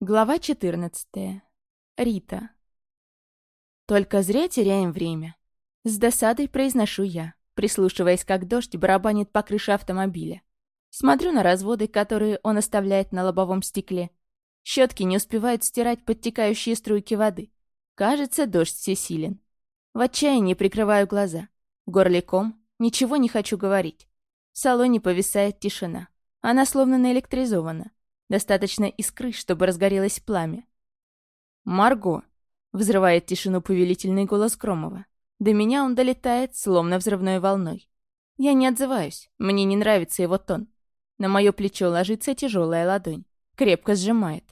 Глава 14. Рита. Только зря теряем время. С досадой произношу я, прислушиваясь, как дождь барабанит по крыше автомобиля. Смотрю на разводы, которые он оставляет на лобовом стекле. Щетки не успевают стирать подтекающие струйки воды. Кажется, дождь всесилен. В отчаянии прикрываю глаза. Горликом, ничего не хочу говорить. В салоне повисает тишина. Она словно наэлектризована. Достаточно искры, чтобы разгорелось пламя. «Марго!» — взрывает тишину повелительный голос Громова. До меня он долетает, словно взрывной волной. Я не отзываюсь, мне не нравится его тон. На мое плечо ложится тяжелая ладонь. Крепко сжимает.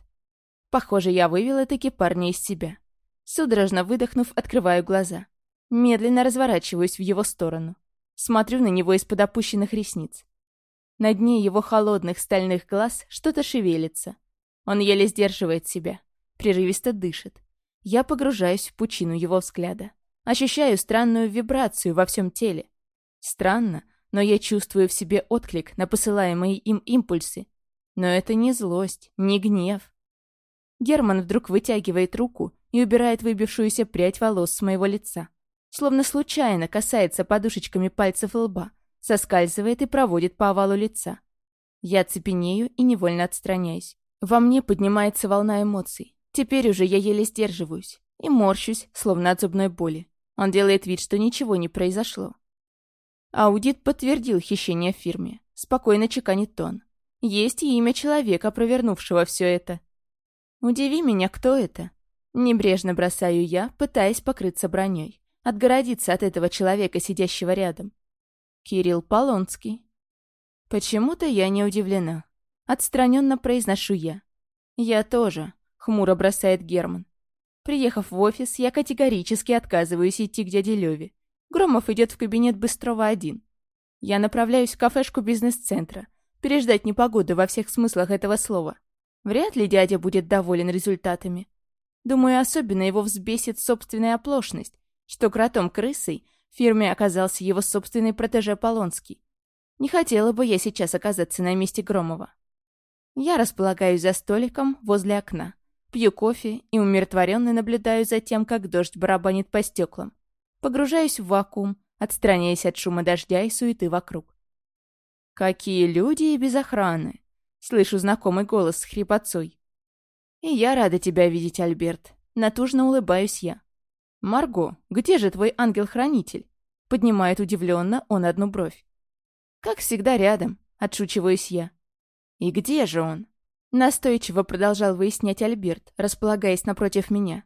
Похоже, я вывела таки парня из себя. Судорожно выдохнув, открываю глаза. Медленно разворачиваюсь в его сторону. Смотрю на него из-под опущенных ресниц. На дне его холодных стальных глаз что-то шевелится. Он еле сдерживает себя, прерывисто дышит. Я погружаюсь в пучину его взгляда. Ощущаю странную вибрацию во всем теле. Странно, но я чувствую в себе отклик на посылаемые им импульсы. Но это не злость, не гнев. Герман вдруг вытягивает руку и убирает выбившуюся прядь волос с моего лица. Словно случайно касается подушечками пальцев лба соскальзывает и проводит по овалу лица. Я цепенею и невольно отстраняюсь. Во мне поднимается волна эмоций. Теперь уже я еле сдерживаюсь. И морщусь, словно от зубной боли. Он делает вид, что ничего не произошло. Аудит подтвердил хищение в фирме. Спокойно чеканит тон. Есть имя человека, провернувшего все это. Удиви меня, кто это? Небрежно бросаю я, пытаясь покрыться броней. Отгородиться от этого человека, сидящего рядом. Кирилл Полонский. Почему-то я не удивлена. Отстраненно произношу я. Я тоже, хмуро бросает Герман. Приехав в офис, я категорически отказываюсь идти к дяде Леве. Громов идет в кабинет Быстрова один. Я направляюсь в кафешку бизнес-центра. Переждать непогоду во всех смыслах этого слова. Вряд ли дядя будет доволен результатами. Думаю, особенно его взбесит собственная оплошность, что кротом-крысой фирме оказался его собственный протеже Полонский. Не хотела бы я сейчас оказаться на месте Громова. Я располагаюсь за столиком возле окна, пью кофе и умиротворенно наблюдаю за тем, как дождь барабанит по стеклам. Погружаюсь в вакуум, отстраняясь от шума дождя и суеты вокруг. «Какие люди и без охраны!» Слышу знакомый голос с хрипотцой. «И я рада тебя видеть, Альберт. Натужно улыбаюсь я. «Марго, где же твой ангел-хранитель?» Поднимает удивленно он одну бровь. «Как всегда рядом», — отшучиваюсь я. «И где же он?» Настойчиво продолжал выяснять Альберт, располагаясь напротив меня.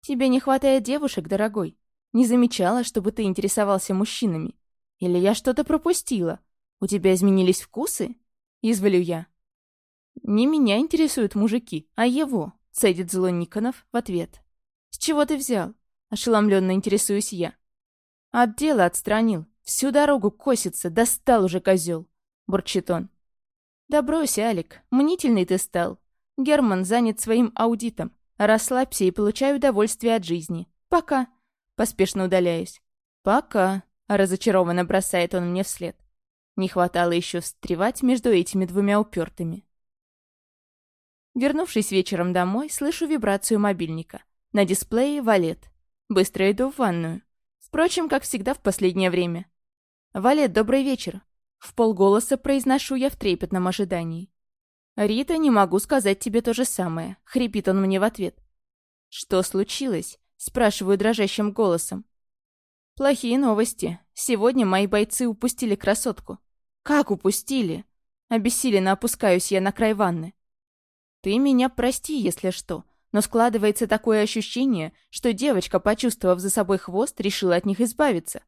«Тебе не хватает девушек, дорогой? Не замечала, чтобы ты интересовался мужчинами? Или я что-то пропустила? У тебя изменились вкусы?» Изволю я. «Не меня интересуют мужики, а его», — цедит зло Никонов в ответ. «С чего ты взял? Ошеломленно интересуюсь я. От дела отстранил. Всю дорогу косится, достал уже козел. Бурчит он. Да брось, Алик, мнительный ты стал. Герман занят своим аудитом. Расслабься и получай удовольствие от жизни. Пока. Поспешно удаляюсь. Пока. Разочарованно бросает он мне вслед. Не хватало еще встревать между этими двумя упертыми. Вернувшись вечером домой, слышу вибрацию мобильника. На дисплее валет. Быстро иду в ванную. Впрочем, как всегда в последнее время. «Валет, добрый вечер!» В полголоса произношу я в трепетном ожидании. «Рита, не могу сказать тебе то же самое», — хрипит он мне в ответ. «Что случилось?» — спрашиваю дрожащим голосом. «Плохие новости. Сегодня мои бойцы упустили красотку». «Как упустили?» Обессиленно опускаюсь я на край ванны. «Ты меня прости, если что но складывается такое ощущение, что девочка, почувствовав за собой хвост, решила от них избавиться.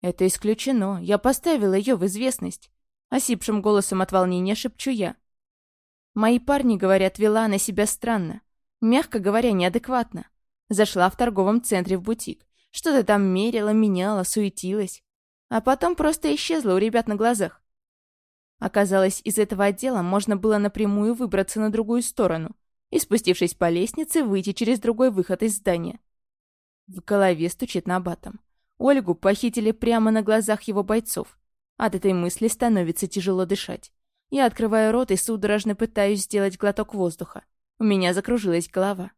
«Это исключено. Я поставила ее в известность», — осипшим голосом от волнения шепчу я. Мои парни, говорят, вела на себя странно. Мягко говоря, неадекватно. Зашла в торговом центре в бутик. Что-то там мерила, меняла, суетилась. А потом просто исчезла у ребят на глазах. Оказалось, из этого отдела можно было напрямую выбраться на другую сторону и, спустившись по лестнице, выйти через другой выход из здания. В голове стучит на батом. Ольгу похитили прямо на глазах его бойцов. От этой мысли становится тяжело дышать. Я открываю рот и судорожно пытаюсь сделать глоток воздуха. У меня закружилась голова.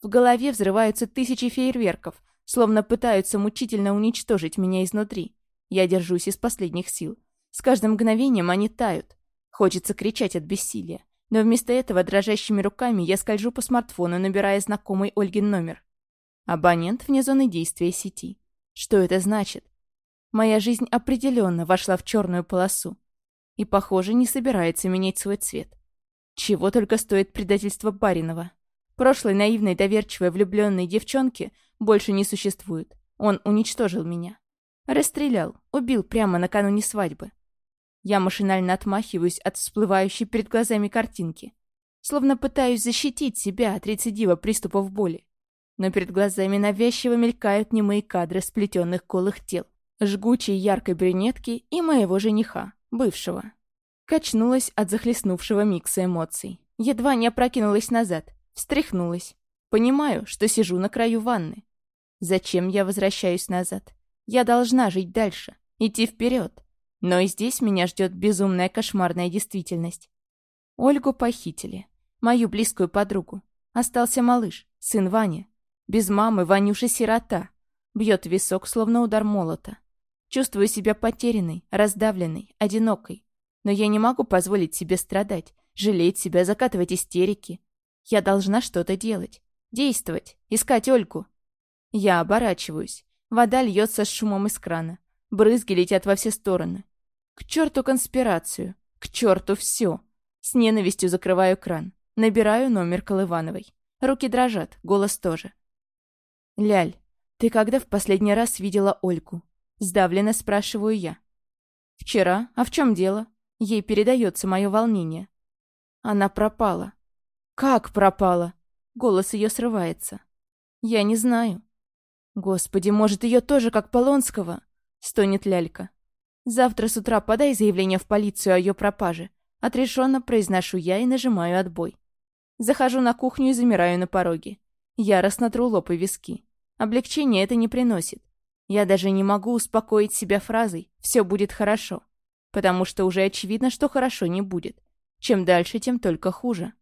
В голове взрываются тысячи фейерверков, словно пытаются мучительно уничтожить меня изнутри. Я держусь из последних сил. С каждым мгновением они тают. Хочется кричать от бессилия. Но вместо этого дрожащими руками я скольжу по смартфону, набирая знакомый Ольгин номер. Абонент вне зоны действия сети. Что это значит? Моя жизнь определенно вошла в черную полосу. И, похоже, не собирается менять свой цвет. Чего только стоит предательство Баринова. Прошлой наивной, доверчивой, влюбленной девчонки больше не существует. Он уничтожил меня. Расстрелял, убил прямо накануне свадьбы. Я машинально отмахиваюсь от всплывающей перед глазами картинки. Словно пытаюсь защитить себя от рецидива приступов боли. Но перед глазами навязчиво мелькают немые кадры сплетенных голых тел. Жгучей яркой брюнетки и моего жениха, бывшего. Качнулась от захлестнувшего микса эмоций. Едва не опрокинулась назад. Встряхнулась. Понимаю, что сижу на краю ванны. Зачем я возвращаюсь назад? Я должна жить дальше. Идти вперед. Но и здесь меня ждет безумная кошмарная действительность. Ольгу похитили. Мою близкую подругу. Остался малыш, сын Ваня. Без мамы Ванюша сирота. Бьет висок, словно удар молота. Чувствую себя потерянной, раздавленной, одинокой. Но я не могу позволить себе страдать, жалеть себя, закатывать истерики. Я должна что-то делать. Действовать. Искать Ольгу. Я оборачиваюсь. Вода льется с шумом из крана. Брызги летят во все стороны. К черту конспирацию. К черту все. С ненавистью закрываю кран. Набираю номер Колывановой. Руки дрожат, голос тоже. «Ляль, ты когда в последний раз видела Ольгу?» Сдавленно спрашиваю я. «Вчера. А в чем дело?» Ей передается мое волнение. Она пропала. «Как пропала?» Голос ее срывается. «Я не знаю». «Господи, может, ее тоже, как Полонского?» Стонет лялька. Завтра с утра подай заявление в полицию о ее пропаже. Отрешенно произношу я и нажимаю отбой. Захожу на кухню и замираю на пороге. Яростно тру лоб и виски. Облегчение это не приносит. Я даже не могу успокоить себя фразой «все будет хорошо», потому что уже очевидно, что хорошо не будет. Чем дальше, тем только хуже.